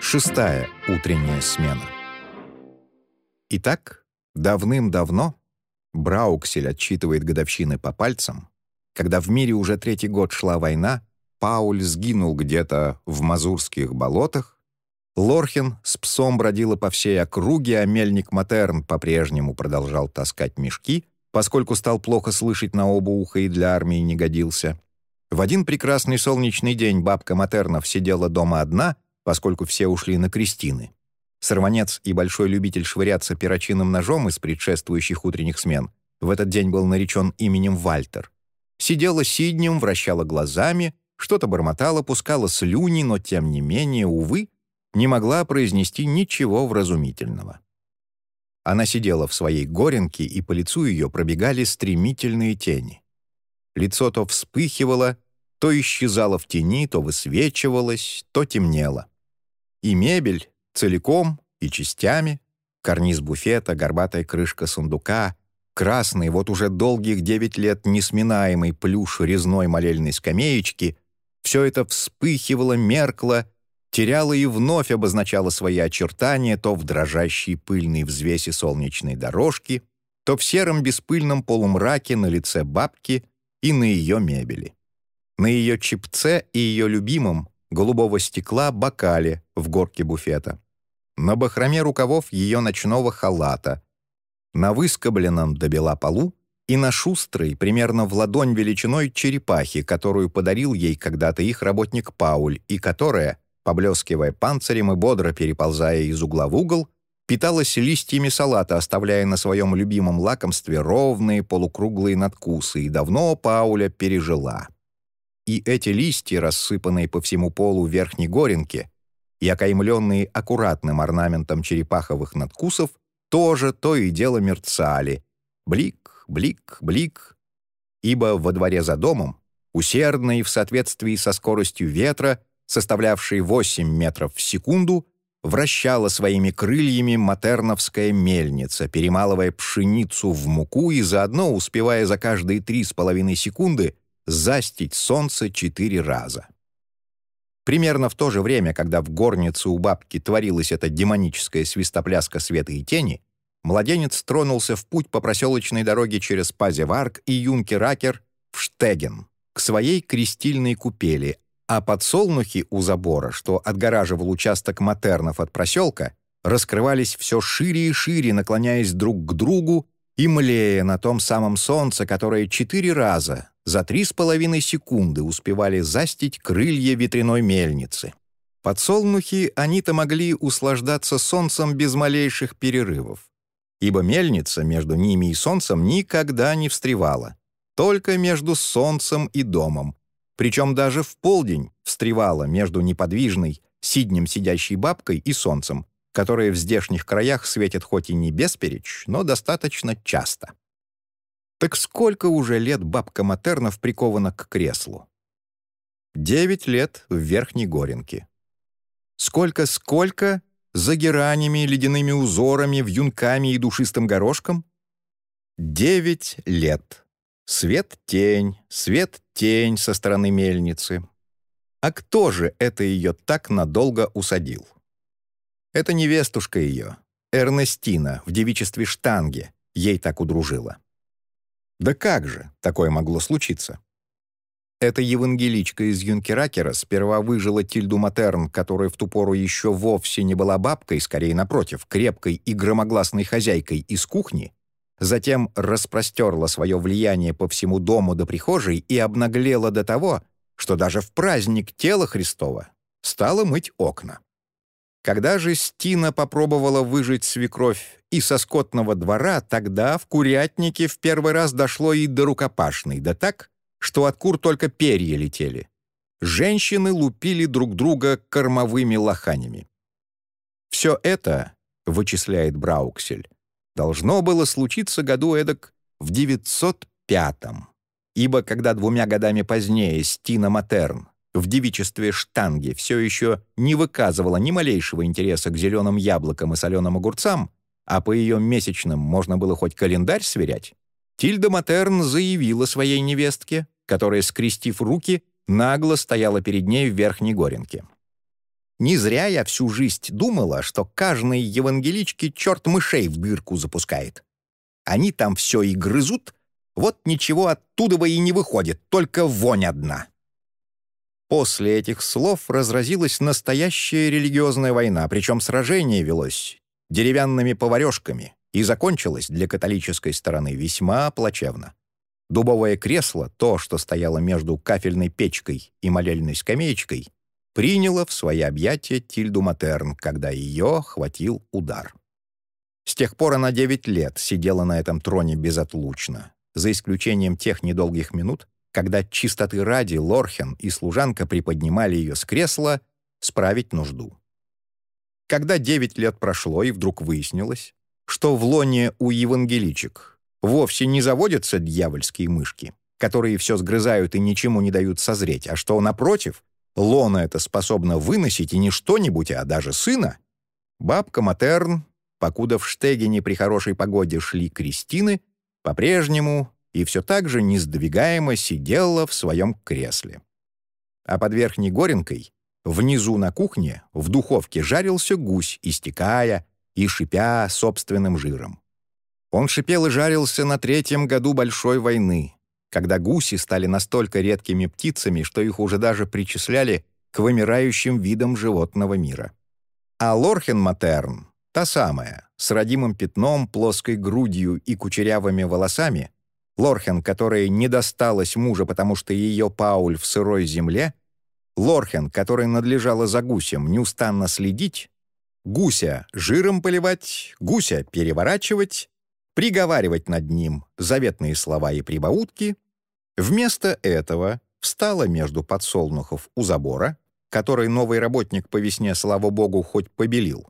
Шестая утренняя смена. Итак, давным-давно Брауксель отчитывает годовщины по пальцам, когда в мире уже третий год шла война, Пауль сгинул где-то в Мазурских болотах, Лорхин с псом бродила по всей округе, а мельник Матерн по-прежнему продолжал таскать мешки, поскольку стал плохо слышать на оба уха и для армии не годился. В один прекрасный солнечный день бабка Матернов сидела дома одна, поскольку все ушли на крестины. Сорванец и большой любитель швыряться перочинным ножом из предшествующих утренних смен в этот день был наречен именем Вальтер. Сидела сиднем, вращала глазами, что-то бормотала, пускала слюни, но, тем не менее, увы, не могла произнести ничего вразумительного. Она сидела в своей горенке, и по лицу ее пробегали стремительные тени. Лицо то вспыхивало, то исчезало в тени, то высвечивалось, то темнело. И мебель целиком и частями, карниз буфета, горбатая крышка сундука, красный, вот уже долгих девять лет несминаемый плюш резной молельной скамеечки — все это вспыхивало, меркло, теряло и вновь обозначало свои очертания то в дрожащей пыльной взвеси солнечной дорожки, то в сером беспыльном полумраке на лице бабки и на ее мебели. На ее чипце и ее любимом голубого стекла бокале в горке буфета. На бахроме рукавов ее ночного халата. На выскобленном до бела полу и на шустрой, примерно в ладонь величиной черепахи, которую подарил ей когда-то их работник Пауль, и которая, поблескивая панцирем и бодро переползая из угла в угол, питалась листьями салата, оставляя на своем любимом лакомстве ровные полукруглые надкусы, и давно Пауля пережила и эти листья, рассыпанные по всему полу верхней горенки и окаймленные аккуратным орнаментом черепаховых надкусов, тоже то и дело мерцали. Блик, блик, блик. Ибо во дворе за домом, усердно и в соответствии со скоростью ветра, составлявшей 8 метров в секунду, вращала своими крыльями матерновская мельница, перемалывая пшеницу в муку и заодно успевая за каждые три с половиной секунды застить солнце четыре раза. Примерно в то же время, когда в горнице у бабки творилась эта демоническая свистопляска света и тени, младенец тронулся в путь по проселочной дороге через Пазеварк и Юнкеракер в Штеген, к своей крестильной купели, а подсолнухи у забора, что отгораживал участок матернов от проселка, раскрывались все шире и шире, наклоняясь друг к другу и млея на том самом солнце, которое четыре раза за три с половиной секунды успевали застить крылья ветряной мельницы. Подсолнухи они-то могли услаждаться солнцем без малейших перерывов, ибо мельница между ними и солнцем никогда не встревала, только между солнцем и домом, причем даже в полдень встревала между неподвижной, сиднем сидящей бабкой и солнцем, которое в здешних краях светит хоть и не бесперечь, но достаточно часто. Так сколько уже лет бабка Матернов прикована к креслу? Девять лет в Верхней Горенке. Сколько-сколько за геранями, ледяными узорами, вьюнками и душистым горошком? Девять лет. Свет-тень, свет-тень со стороны мельницы. А кто же это ее так надолго усадил? Это невестушка ее, Эрнестина, в девичестве штанге, ей так удружила. Да как же такое могло случиться? Эта евангеличка из Юнкеракера сперва выжила Тильду Матерн, которая в ту пору еще вовсе не была бабкой, скорее напротив, крепкой и громогласной хозяйкой из кухни, затем распростерла свое влияние по всему дому до прихожей и обнаглела до того, что даже в праздник тела Христова стала мыть окна. Когда же Стина попробовала выжить свекровь и со скотного двора, тогда в курятнике в первый раз дошло и до рукопашной, да так, что от кур только перья летели. Женщины лупили друг друга кормовыми лоханями. Все это, вычисляет Брауксель, должно было случиться году эдак в 905-м, ибо когда двумя годами позднее Стина Матерн в девичестве штанги все еще не выказывала ни малейшего интереса к зеленым яблокам и соленым огурцам, а по ее месячным можно было хоть календарь сверять, Тильда Матерн заявила своей невестке, которая, скрестив руки, нагло стояла перед ней в верхней горенке. Не зря я всю жизнь думала, что каждой евангеличке черт мышей в дырку запускает. Они там все и грызут, вот ничего оттуда и не выходит, только вонь одна. После этих слов разразилась настоящая религиозная война, причем сражение велось деревянными поварешками и закончилось для католической стороны весьма плачевно. Дубовое кресло, то, что стояло между кафельной печкой и молельной скамеечкой, приняло в свои объятия Тильду Матерн, когда ее хватил удар. С тех пор она девять лет сидела на этом троне безотлучно, за исключением тех недолгих минут, когда чистоты ради Лорхен и служанка приподнимали ее с кресла справить нужду. Когда девять лет прошло и вдруг выяснилось, что в лоне у евангеличек вовсе не заводятся дьявольские мышки, которые все сгрызают и ничему не дают созреть, а что, напротив, лона это способна выносить и не что-нибудь, а даже сына. Бабка Матерн, покуда в Штегене при хорошей погоде шли крестины, по-прежнему и все так же несдвигаемо сидела в своем кресле. А под верхней горенкой, внизу на кухне, в духовке жарился гусь, истекая и шипя собственным жиром. Он шипел и жарился на третьем году Большой войны, когда гуси стали настолько редкими птицами, что их уже даже причисляли к вымирающим видам животного мира. А Лорхен-Матерн, та самая, с родимым пятном, плоской грудью и кучерявыми волосами, Лорхен, которой не досталось мужа, потому что ее Пауль в сырой земле, Лорхен, которой надлежало за гусем неустанно следить, гуся жиром поливать, гуся переворачивать, приговаривать над ним заветные слова и прибаутки, вместо этого встала между подсолнухов у забора, который новый работник по весне, слава богу, хоть побелил,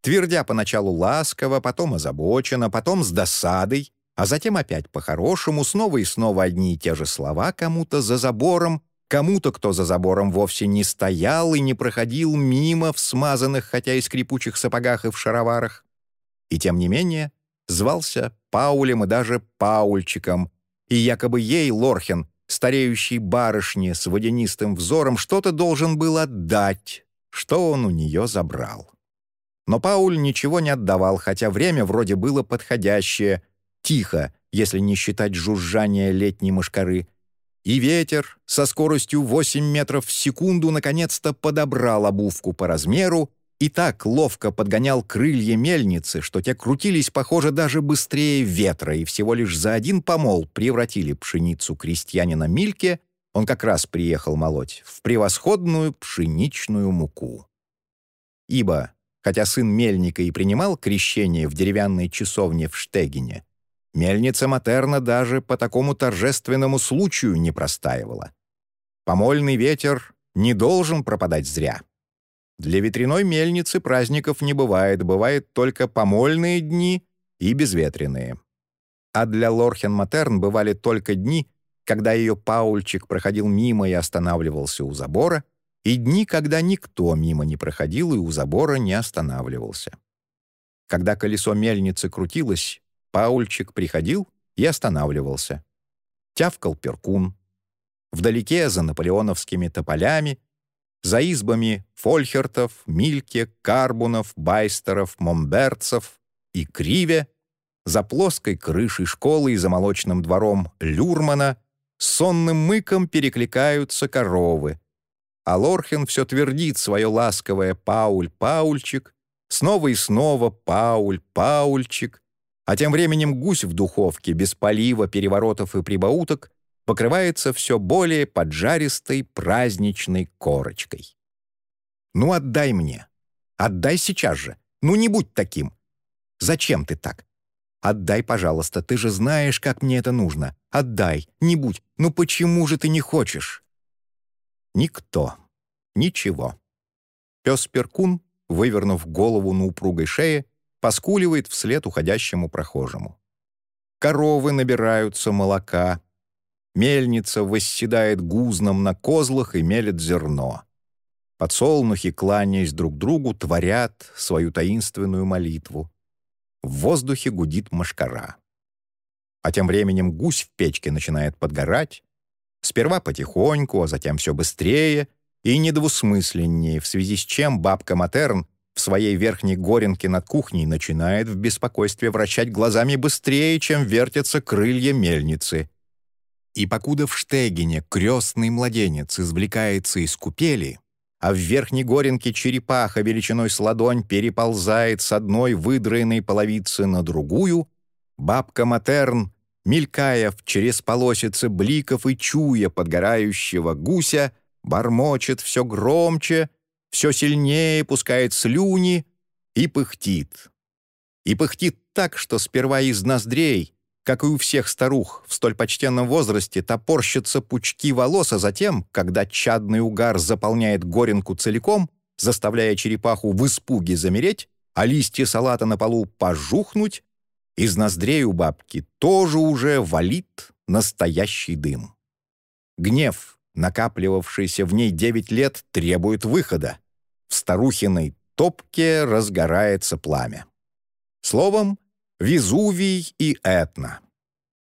твердя поначалу ласково, потом озабоченно, потом с досадой, а затем опять по-хорошему, снова и снова одни и те же слова кому-то за забором, кому-то, кто за забором вовсе не стоял и не проходил мимо в смазанных, хотя и скрипучих сапогах и в шароварах. И тем не менее, звался Паулем и даже Паульчиком, и якобы ей, Лорхен, стареющей барышне с водянистым взором, что-то должен был отдать, что он у нее забрал. Но Пауль ничего не отдавал, хотя время вроде было подходящее, тихо, если не считать жужжания летней мошкары, и ветер со скоростью 8 метров в секунду наконец-то подобрал обувку по размеру и так ловко подгонял крылья мельницы, что те крутились, похоже, даже быстрее ветра, и всего лишь за один помол превратили пшеницу крестьянина Мильке, он как раз приехал молоть, в превосходную пшеничную муку. Ибо, хотя сын мельника и принимал крещение в деревянной часовне в Штегине, мельница Матерна даже по такому торжественному случаю не простаивала. Помольный ветер не должен пропадать зря. Для ветряной мельницы праздников не бывает, бывает только помольные дни и безветренные. А для Лорхен-Матерн бывали только дни, когда ее Паульчик проходил мимо и останавливался у забора, и дни, когда никто мимо не проходил и у забора не останавливался. Когда колесо мельницы крутилось, Паульчик приходил и останавливался. Тявкал перкун. Вдалеке, за наполеоновскими тополями, за избами Фольхертов, Мильке, Карбунов, Байстеров, Момберцев и Криве, за плоской крышей школы и за молочным двором Люрмана сонным мыком перекликаются коровы. А Лорхен все твердит свое ласковое «Пауль, Паульчик», снова и снова «Пауль, Паульчик», а тем временем гусь в духовке, без полива, переворотов и прибауток, покрывается все более поджаристой праздничной корочкой. «Ну, отдай мне! Отдай сейчас же! Ну, не будь таким! Зачем ты так? Отдай, пожалуйста, ты же знаешь, как мне это нужно. Отдай, не будь! Ну почему же ты не хочешь?» Никто. Ничего. Пес Перкун, вывернув голову на упругой шее, поскуливает вслед уходящему прохожему. Коровы набираются молока, Мельница восседает гузном на козлах и мелет зерно. Подсолнухи, кланяясь друг другу, творят свою таинственную молитву. В воздухе гудит мошкара. А тем временем гусь в печке начинает подгорать. Сперва потихоньку, а затем все быстрее, и недвусмысленнее, в связи с чем бабка Матерн в своей верхней горенке над кухней начинает в беспокойстве вращать глазами быстрее, чем вертятся крылья мельницы. И покуда в Штегине крестный младенец извлекается из купели, а в верхней горенке черепаха величиной с ладонь переползает с одной выдраенной половицы на другую, бабка Матерн, мелькая в через полосицы бликов и чуя подгорающего гуся, бормочет все громче, все сильнее пускает слюни и пыхтит. И пыхтит так, что сперва из ноздрей, как и у всех старух в столь почтенном возрасте, топорщатся пучки волос, а затем, когда чадный угар заполняет горенку целиком, заставляя черепаху в испуге замереть, а листья салата на полу пожухнуть, из ноздрей у бабки тоже уже валит настоящий дым. Гнев, накапливавшийся в ней девять лет, требует выхода. В старухиной топке разгорается пламя. Словом, Везувий и Этна.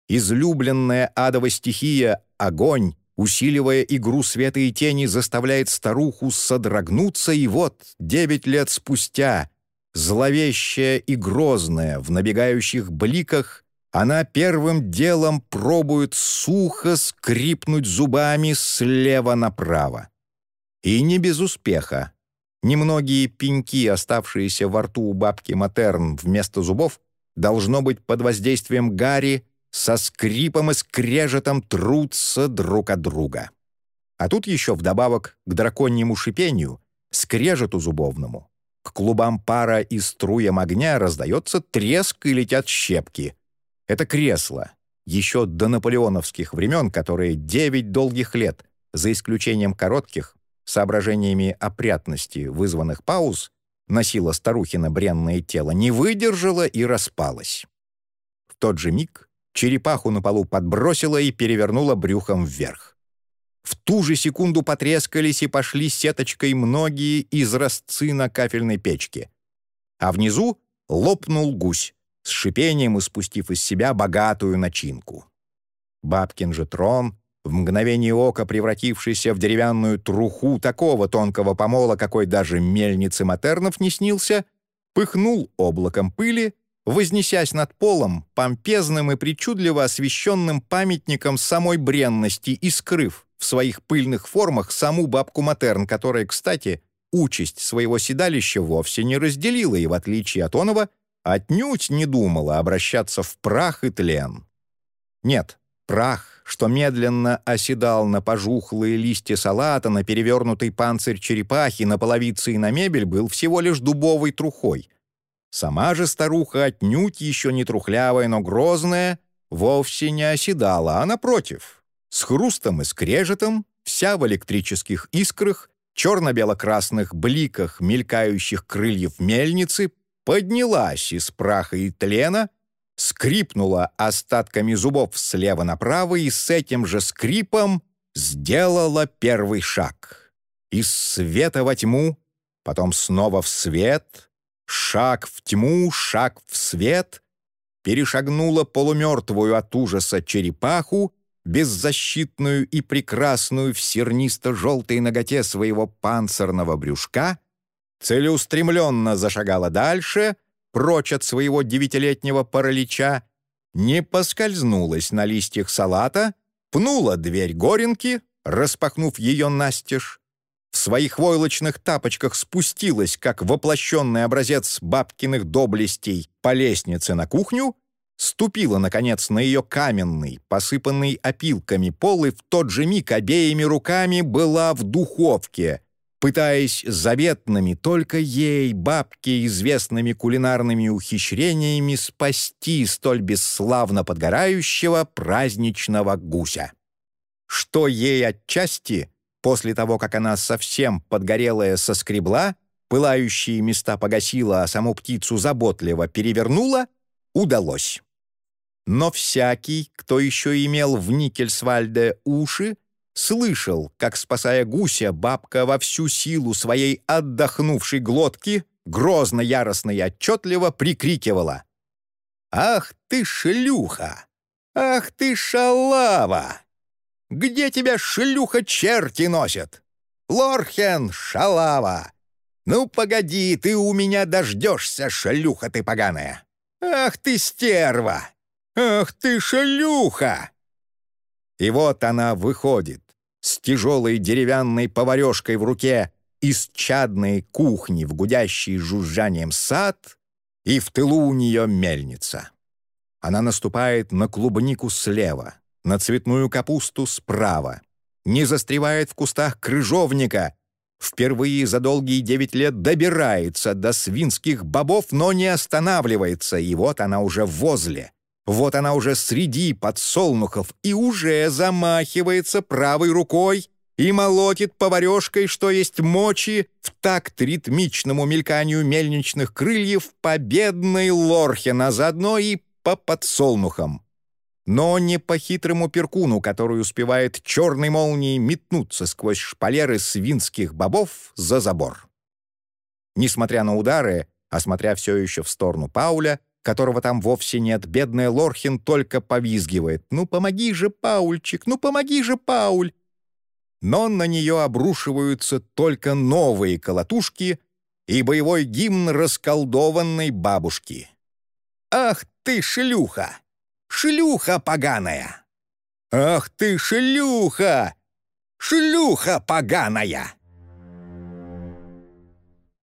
Излюбленная адова стихия — огонь, усиливая игру света и тени, заставляет старуху содрогнуться, и вот, девять лет спустя, зловещая и грозная, в набегающих бликах, она первым делом пробует сухо скрипнуть зубами слева направо. И не без успеха. Немногие пеньки, оставшиеся во рту у бабки Матерн вместо зубов, должно быть под воздействием Гарри, со скрипом и скрежетом трутся друг от друга. А тут еще вдобавок к драконьему шипению, скрежету зубовному, к клубам пара и струям огня раздается треск и летят щепки. Это кресло, еще до наполеоновских времен, которые девять долгих лет, за исключением коротких, соображениями опрятности, вызванных пауз, носила старухина бренное тело, не выдержала и распалась. В тот же миг черепаху на полу подбросила и перевернула брюхом вверх. В ту же секунду потрескались и пошли сеточкой многие изразцы на кафельной печке. А внизу лопнул гусь, с шипением испустив из себя богатую начинку. Бабкин же трон в мгновение ока превратившийся в деревянную труху такого тонкого помола, какой даже мельнице Матернов не снился, пыхнул облаком пыли, вознесясь над полом, помпезным и причудливо освещенным памятником самой бренности и скрыв в своих пыльных формах саму бабку Матерн, которая, кстати, участь своего седалища вовсе не разделила и, в отличие от Онова, отнюдь не думала обращаться в прах и тлен. Нет, прах что медленно оседал на пожухлые листья салата, на перевернутый панцирь черепахи, на половицы и на мебель, был всего лишь дубовой трухой. Сама же старуха, отнюдь еще не трухлявая, но грозная, вовсе не оседала, а напротив, с хрустом и скрежетом, вся в электрических искрах, черно-бело-красных бликах мелькающих крыльев мельницы, поднялась из праха и тлена — скрипнула остатками зубов слева направо и с этим же скрипом сделала первый шаг. Из света во тьму, потом снова в свет, шаг в тьму, шаг в свет, перешагнула полумертвую от ужаса черепаху, беззащитную и прекрасную в сернисто-желтой ноготе своего панцирного брюшка, целеустремленно зашагала дальше — прочь от своего девятилетнего паралича, не поскользнулась на листьях салата, пнула дверь горенки, распахнув ее настежь, в своих войлочных тапочках спустилась, как воплощенный образец бабкиных доблестей, по лестнице на кухню, ступила, наконец, на ее каменный, посыпанный опилками пол и в тот же миг обеими руками была в духовке, пытаясь заветными только ей, бабке, известными кулинарными ухищрениями спасти столь бесславно подгорающего праздничного гуся. Что ей отчасти, после того, как она совсем подгорелая соскребла, пылающие места погасила, а саму птицу заботливо перевернула, удалось. Но всякий, кто еще имел в Никельсвальде уши, слышал, как, спасая гуся, бабка во всю силу своей отдохнувшей глотки грозно, яростно и отчетливо прикрикивала. «Ах ты шлюха! Ах ты шалава! Где тебя шлюха черти носят? Лорхен, шалава! Ну, погоди, ты у меня дождешься, шлюха ты поганая! Ах ты, стерва! Ах ты, шлюха!» И вот она выходит с тяжелой деревянной поварешкой в руке из чадной кухни в гудящий жужжанием сад, и в тылу у нее мельница. Она наступает на клубнику слева, на цветную капусту справа, не застревает в кустах крыжовника, впервые за долгие девять лет добирается до свинских бобов, но не останавливается, и вот она уже возле. Вот она уже среди подсолнухов и уже замахивается правой рукой и молотит поварешкой, что есть мочи, в такт ритмичному мельканию мельничных крыльев победной Лорхена, заодно и по подсолнухам. Но не по хитрому перкуну, который успевает черной молнией метнуться сквозь шпалеры свинских бобов за забор. Несмотря на удары, а все еще в сторону Пауля, которого там вовсе нет, бедная Лорхин только повизгивает. «Ну помоги же, Паульчик, ну помоги же, Пауль!» Но на нее обрушиваются только новые колотушки и боевой гимн расколдованной бабушки. «Ах ты, шлюха! Шлюха поганая! Ах ты, шлюха! Шлюха поганая!»